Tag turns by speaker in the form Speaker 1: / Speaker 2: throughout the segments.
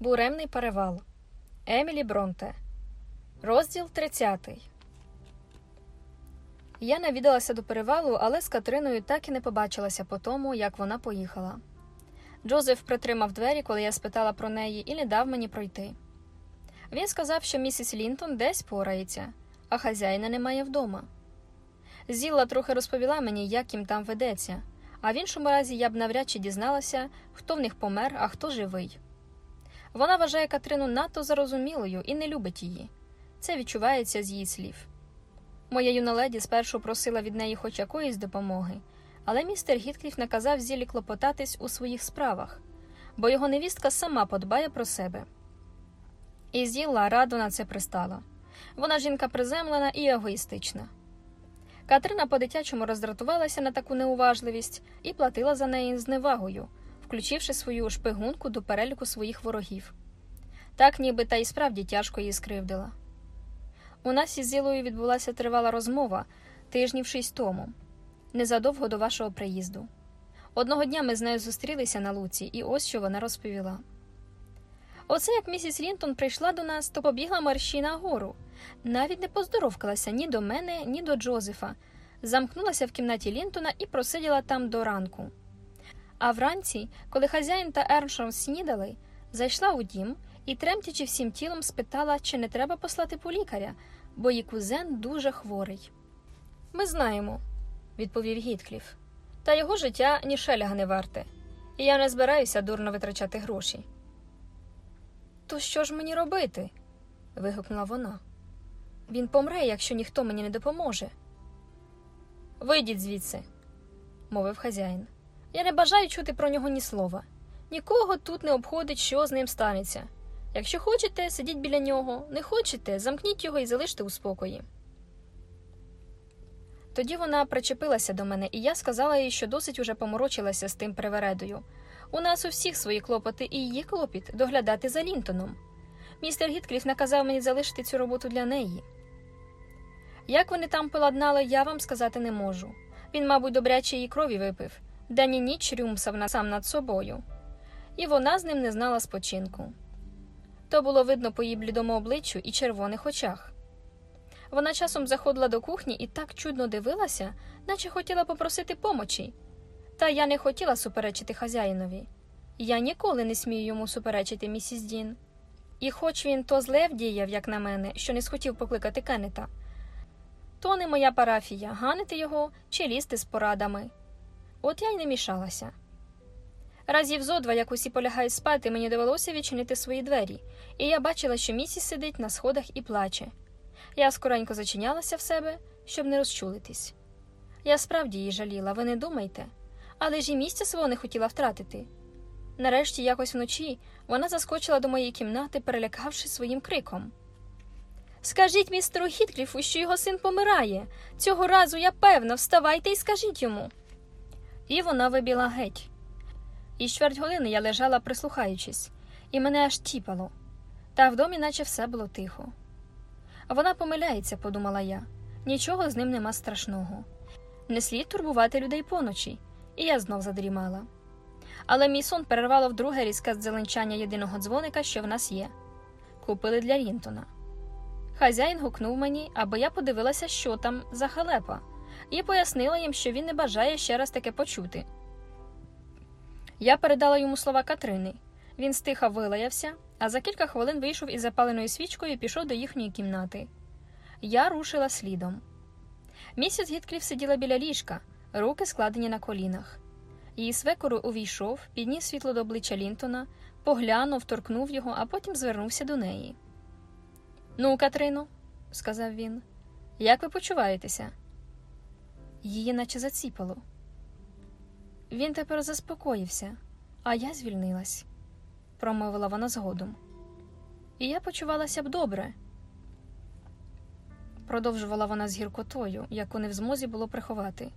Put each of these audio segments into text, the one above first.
Speaker 1: Буремний перевал. Емілі Бронте. Розділ 30. Я навідалася до перевалу, але з Катриною так і не побачилася по тому, як вона поїхала. Джозеф притримав двері, коли я спитала про неї, і не дав мені пройти. Він сказав, що місіс Лінтон десь порається, а хазяїна немає вдома. Зілла трохи розповіла мені, як їм там ведеться, а в іншому разі я б навряд чи дізналася, хто в них помер, а хто живий. Вона вважає Катрину надто зарозумілою і не любить її. Це відчувається з її слів. Моя юна леді спершу просила від неї хоч якоїсь допомоги, але містер Гіткліф наказав Зілі клопотатись у своїх справах, бо його невістка сама подбає про себе. І Зілла радо на це пристала. Вона жінка приземлена і егоїстична. Катрина по-дитячому роздратувалася на таку неуважливість і платила за неї зневагою, включивши свою шпигунку до переліку своїх ворогів. Так, ніби та й справді тяжко її скривдила. У нас із Зілою відбулася тривала розмова тижнів шість тому, незадовго до вашого приїзду. Одного дня ми з нею зустрілися на луці, і ось що вона розповіла. Оце як місіс Лінтон прийшла до нас, то побігла мерщі на гору. Навіть не поздоровкалася ні до мене, ні до Джозефа. Замкнулася в кімнаті Лінтона і просиділа там до ранку. А вранці, коли хазяїн та Ерншом снідали, зайшла у дім і, тремтячи всім тілом, спитала, чи не треба послати по лікаря, бо її кузен дуже хворий. Ми знаємо, відповів Гіткліф. Та його життя ні шеляга не варте, і я не збираюся дурно витрачати гроші. То що ж мені робити? вигукнула вона. Він помре, якщо ніхто мені не допоможе. Вийдіть звідси, мовив хазяїн. Я не бажаю чути про нього ні слова. Нікого тут не обходить, що з ним станеться. Якщо хочете, сидіть біля нього, не хочете, замкніть його і залиште у спокої. Тоді вона причепилася до мене, і я сказала їй, що досить уже поморочилася з тим привередою. У нас у всіх свої клопоти і її клопіт доглядати за Лінтоном. Містер Гіткліф наказав мені залишити цю роботу для неї. Як вони там поладнали, я вам сказати не можу. Він, мабуть, добряче її крові випив, день і ніч рюмсав сам над собою, і вона з ним не знала спочинку. То було видно по її блідому обличчю і червоних очах. Вона часом заходила до кухні і так чудно дивилася, наче хотіла попросити помочі. Та я не хотіла суперечити хазяїнові. Я ніколи не смію йому суперечити місіс Дін. І хоч він то зле вдіяв, як на мене, що не схотів покликати Кеннета, то не моя парафія ганити його чи лізти з порадами. От я й не мішалася. Разів зо два, як усі полягають спати, мені довелося відчинити свої двері, і я бачила, що місіс сидить на сходах і плаче. Я скоренько зачинялася в себе, щоб не розчулитись. Я справді її жаліла, ви не думайте, але ж і місця свого не хотіла втратити. Нарешті, якось вночі, вона заскочила до моєї кімнати, перелякавши своїм криком. Скажіть містеру Гіткліфу, що його син помирає. Цього разу я певна, вставайте і скажіть йому. І вона вибіла геть. І чверть години я лежала, прислухаючись, і мене аж тіпало. Та в домі, наче все було тихо. Вона помиляється, подумала я. Нічого з ним нема страшного. Не слід турбувати людей поночі, і я знов задрімала. Але мій сон перервало вдруге різке зеленчання єдиного дзвоника, що в нас є. Купили для Лінтона. Хазяїн гукнув мені, аби я подивилася, що там за халепа, і пояснила їм, що він не бажає ще раз таке почути. Я передала йому слова Катрини. Він стиха вилаявся, а за кілька хвилин вийшов із запаленою свічкою і пішов до їхньої кімнати. Я рушила слідом. Місіс Гіткліф сиділа біля ліжка, руки складені на колінах. Її свекору увійшов, підніс світло до обличчя Лінтона, поглянув, торкнув його, а потім звернувся до неї. Ну, Катрино, сказав він, як ви почуваєтеся? Її наче заціпало. Він тепер заспокоївся, а я звільнилась, промовила вона згодом. І я почувалася б добре, продовжувала вона з гіркотою, яку не в змозі було приховати.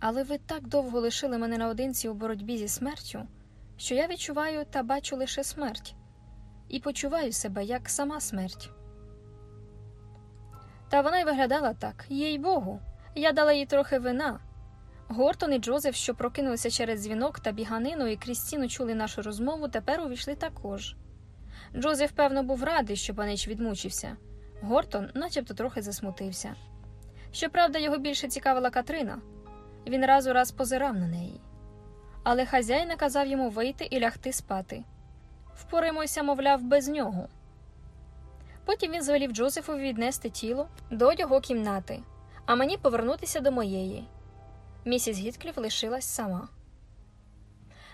Speaker 1: Але ви так довго лишили мене наодинці у боротьбі зі смертю, що я відчуваю та бачу лише смерть, і почуваю себе як сама смерть. Та вона й виглядала так, їй богу, я дала їй трохи вина. Гортон і Джозеф, що прокинулися через дзвінок та біганину і крізь стіну чули нашу розмову, тепер увійшли також. Джозеф, певно, був радий, що панич відмучився. Гортон начебто трохи засмутився. Щоправда, його більше цікавила Катрина. Він раз у раз позирав на неї. Але хазяїн наказав йому вийти і лягти спати. Впораємося, мовляв, без нього. Потім він звелів Джозефу віднести тіло до його кімнати, а мені повернутися до моєї. Місіс Гіткліф лишилась сама.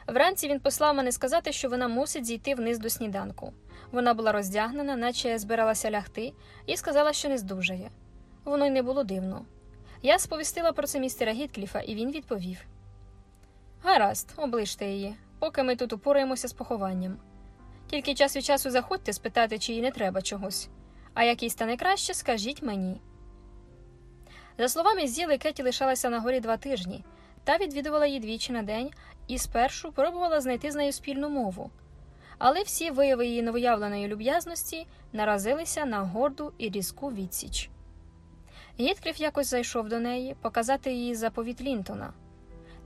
Speaker 1: Вранці він послав мене сказати, що вона мусить зійти вниз до сніданку. Вона була роздягнена, наче збиралася лягти, і сказала, що не здужає. Воно й не було дивно. Я сповістила про це містера Гіткліфа, і він відповів: Гаразд, оближте її, поки ми тут упораємося з похованням. Тільки час від часу заходьте спитати, чи їй не треба чогось, а як їй стане краще, скажіть мені. За словами Зіли, Кеті лишалася на горі два тижні та відвідувала її двічі на день і спершу пробувала знайти з нею спільну мову. Але всі вияви її новоявленої люб'язності наразилися на горду і різку відсіч. Гіткріф якось зайшов до неї показати її заповіт Лінтона.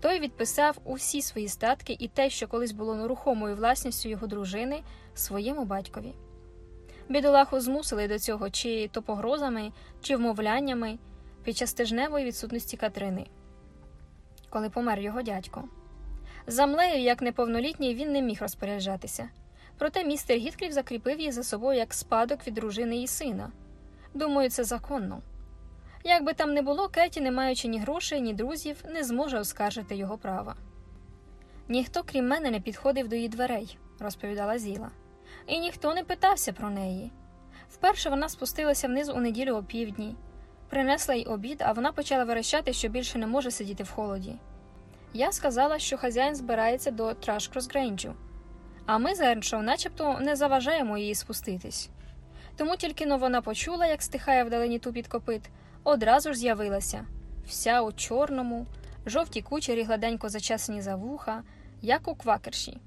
Speaker 1: Той відписав усі свої статки і те, що колись було нерухомою власністю його дружини, своєму батькові. Бідолаху змусили до цього чи то погрозами, чи вмовляннями під час тижневої відсутності Катрини, коли помер його дядько. Замлею, як неповнолітній, він не міг розпоряджатися. Проте містер Гіткріф закріпив її за собою як спадок від дружини і сина. Думаю, це законно. Як би там не було, Кеті, не маючи ні грошей, ні друзів, не зможе оскаржити його права. Ніхто, крім мене, не підходив до її дверей, розповідала Зіла, і ніхто не питався про неї. Вперше вона спустилася вниз у неділю о півдні, принесла й обід, а вона почала верещати, що більше не може сидіти в холоді. Я сказала, що хазяїн збирається до Трашкросгрейнджу, а ми з Ерншоу начебто не заважаємо її спуститись. Тому тільки но вона почула, як стихає вдалині тупіт копит, одразу ж з'явилася вся у чорному, жовті кучері гладенько зачесані за вуха, як у квакерші.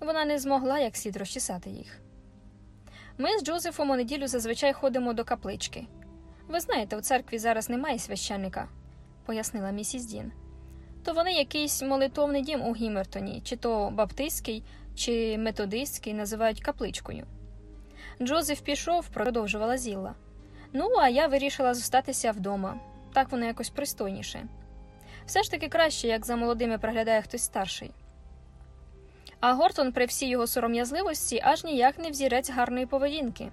Speaker 1: Вона не змогла як слід розчесати їх. Ми з Джозефом у неділю зазвичай ходимо до каплички. Ви знаєте, у церкві зараз немає священника, пояснила місіс Дін. То вони якийсь молитовний дім у Гімертоні, чи то баптистський, чи методистський називають капличкою. Джозеф пішов, продовжувала Зілла. Ну, а я вирішила зостатися вдома. Так воно якось пристойніше. Все ж таки краще, як за молодими приглядає хтось старший. А Гортон, при всій його сором'язливості, аж ніяк не взірець гарної поведінки.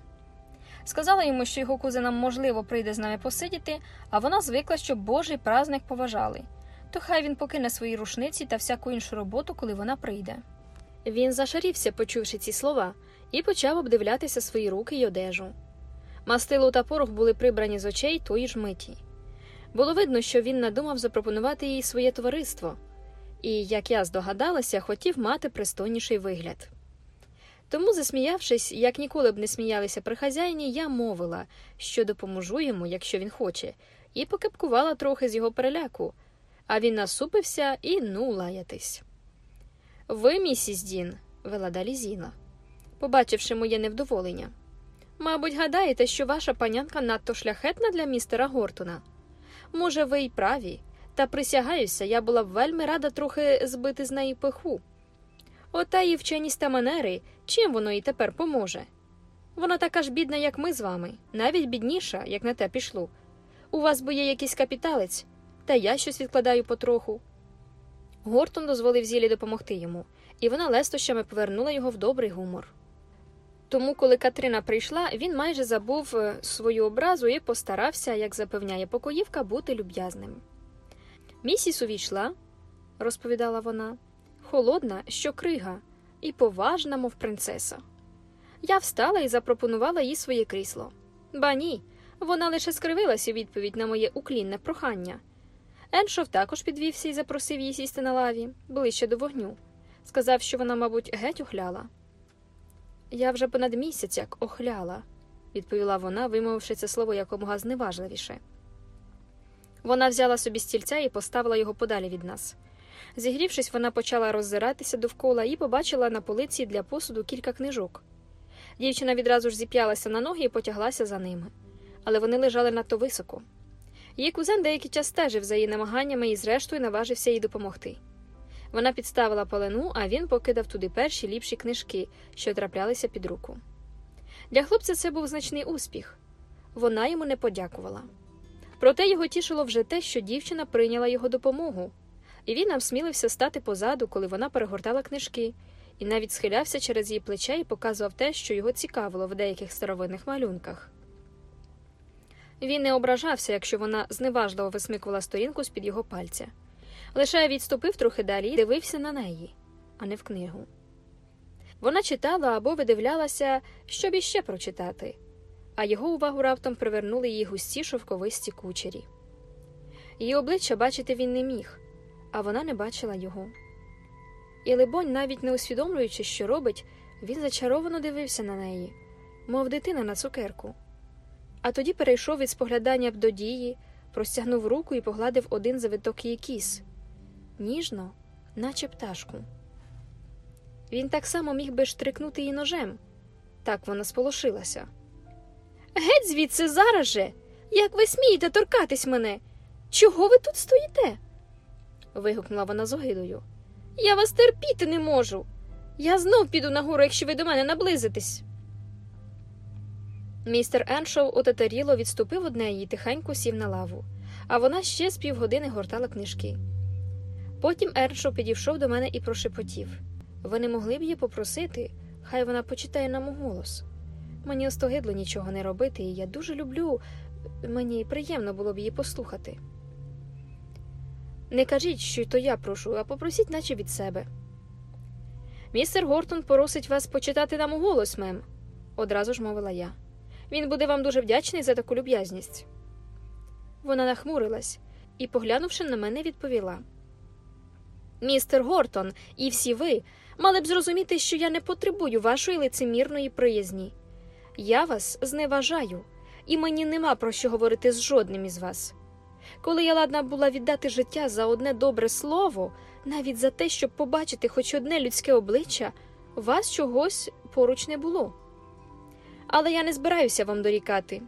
Speaker 1: Сказала йому, що його кузинам, можливо, прийде з нами посидіти, а вона звикла, щоб Божий праздник поважали. То хай він покине свої рушниці та всяку іншу роботу, коли вона прийде. Він зашарівся, почувши ці слова, і почав обдивлятися свої руки й одежу. Мастило та порох були прибрані з очей тої ж миті. Було видно, що він надумав запропонувати їй своє товариство, і, як я здогадалася, хотів мати пристойніший вигляд. Тому, засміявшись, як ніколи б не сміялися при хазяїні, я мовила, що допоможу йому, якщо він хоче, і покепкувала трохи з його переляку, а він насупився і ну лаятись. Ви, місіс Дін, вела далі Зіна, побачивши моє невдоволення. Мабуть, гадаєте, що ваша панянка надто шляхетна для містера Гортона. Може, ви й праві, та присягаюся, я була б вельми рада трохи збити з неї пиху. Ота її вченість та манери, чим воно їй тепер поможе? Вона така ж бідна, як ми з вами, навіть бідніша, як на те пішло. У вас бо є якийсь капіталець, та я щось відкладаю потроху. Гортон дозволив Зілі допомогти йому, і вона лестощами повернула його в добрий гумор. Тому, коли Катрина прийшла, він майже забув е, свою образу і постарався, як запевняє покоївка, бути люб'язним. Місіс увійшла, розповідала вона, холодна, що крига, і поважна, мов принцеса. Я встала і запропонувала їй своє крісло. Ба ні, вона лише скривилася у відповідь на моє уклінне прохання. Еншов також підвівся і запросив її сісти на лаві, ближче до вогню. Сказав, що вона, мабуть, геть ухляла. Я вже понад місяць як охляла, відповіла вона, вимовивши це слово якомога зневажливіше. Вона взяла собі стільця і поставила його подалі від нас. Зігрівшись, вона почала роззиратися довкола і побачила на полиці для посуду кілька книжок. Дівчина відразу ж зіп'ялася на ноги і потяглася за ними, але вони лежали надто високо. Її кузен деякий час стежив за її намаганнями і, зрештою, наважився їй допомогти. Вона підставила полену, а він покидав туди перші ліпші книжки, що траплялися під руку. Для хлопця це був значний успіх. Вона йому не подякувала. Проте його тішило вже те, що дівчина прийняла його допомогу, і він навсмілився стати позаду, коли вона перегортала книжки, і навіть схилявся через її плече і показував те, що його цікавило в деяких старовинних малюнках. Він не ображався, якщо вона зневажливо висмикувала сторінку з під його пальця. Лише відступив трохи далі і дивився на неї, а не в книгу. Вона читала або видивлялася, щоб іще прочитати, а його увагу раптом привернули її густі шовковисті кучері. Її обличчя бачити він не міг, а вона не бачила його. І, либонь, навіть не усвідомлюючи, що робить, він зачаровано дивився на неї, мов дитина на цукерку. А тоді перейшов від споглядання до дії, простягнув руку і погладив один завиток її кіс ніжно, наче пташку. Він так само міг би штрикнути її ножем. Так вона сполошилася. Геть звідси зараз же. Як ви смієте торкатись мене? Чого ви тут стоїте? Вигукнула вона з огидою. Я вас терпіти не можу. Я знов піду нагору, якщо ви до мене наблизитесь. Містер Еншоу отетеріло відступив од неї і тихенько сів на лаву, а вона ще з півгодини гортала книжки. Потім Еншоу підійшов до мене і прошепотів ви не могли б її попросити, хай вона почитає нам голос. Мені остогидло нічого не робити, і я дуже люблю, мені приємно було б її послухати. Не кажіть, що то я прошу, а попросіть, наче від себе. Містер Гортон просить вас почитати нам у голос, мем, одразу ж мовила я. Він буде вам дуже вдячний за таку люб'язність. Вона нахмурилась і, поглянувши на мене, відповіла Містер Гортон, і всі ви мали б зрозуміти, що я не потребую вашої лицемірної приязні. Я вас зневажаю, і мені нема про що говорити з жодним із вас. Коли я ладна була віддати життя за одне добре слово, навіть за те, щоб побачити хоч одне людське обличчя, вас чогось поруч не було. Але я не збираюся вам дорікати.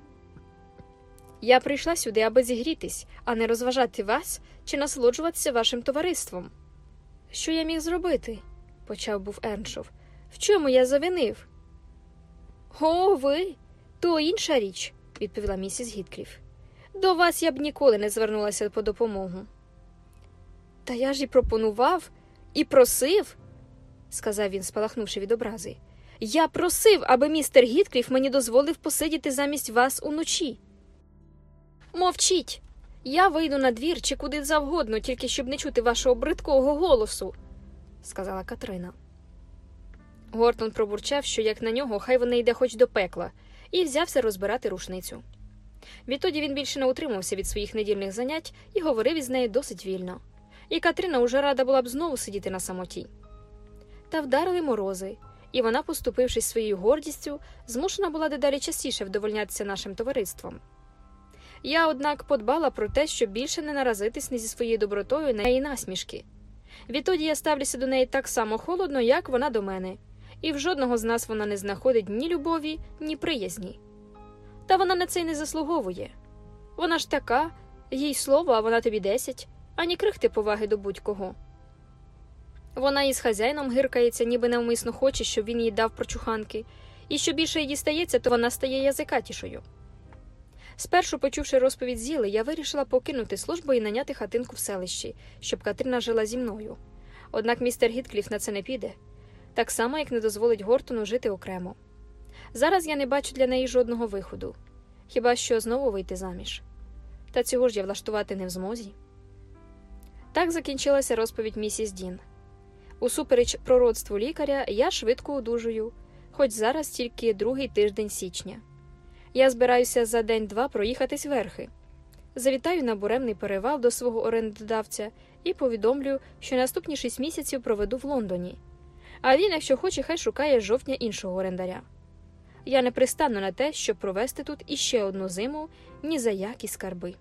Speaker 1: Я прийшла сюди, аби зігрітись, а не розважати вас чи насолоджуватися вашим товариством. Що я міг зробити? почав був Ерншов. В чому я завинив? О, ви, то інша річ, відповіла місіс Гіткліф. До вас я б ніколи не звернулася по допомогу. Та я ж і пропонував, і просив, сказав він, спалахнувши від образи. Я просив, аби містер Гіткліф мені дозволив посидіти замість вас уночі. Мовчіть. Я вийду на двір чи куди завгодно, тільки щоб не чути вашого бридкого голосу, сказала Катрина. Гортон пробурчав, що як на нього, хай вона йде хоч до пекла, і взявся розбирати рушницю. Відтоді він більше не утримався від своїх недільних занять і говорив із нею досить вільно. І Катрина уже рада була б знову сидіти на самоті. Та вдарили морози, і вона, поступившись своєю гордістю, змушена була дедалі частіше вдовольнятися нашим товариством. Я, однак, подбала про те, щоб більше не наразитись не зі своєю добротою на її насмішки. Відтоді я ставлюся до неї так само холодно, як вона до мене, і в жодного з нас вона не знаходить ні любові, ні приязні. Та вона на це й не заслуговує. Вона ж така, їй слово, а вона тобі десять, ані крихти поваги до будь-кого. Вона із хазяїном гиркається, ніби навмисно хоче, щоб він їй дав прочуханки, і що більше їй дістається, то вона стає язикатішою. Спершу, почувши розповідь Зіли, я вирішила покинути службу і наняти хатинку в селищі, щоб Катрина жила зі мною. Однак містер Гіткліф на це не піде, так само, як не дозволить Гортону жити окремо. Зараз я не бачу для неї жодного виходу, хіба що знову вийти заміж. Та цього ж я влаштувати не в змозі. Так закінчилася розповідь місіс Дін. Усупереч пророцтву лікаря, я швидко одужую, хоч зараз тільки другий тиждень січня. Я збираюся за день-два проїхатись верхи. Завітаю на буремний перевал до свого орендодавця і повідомлю, що наступні шість місяців проведу в Лондоні. А він, якщо хоче, хай шукає жовтня іншого орендаря. Я не пристану на те, щоб провести тут іще одну зиму ні за які скарби.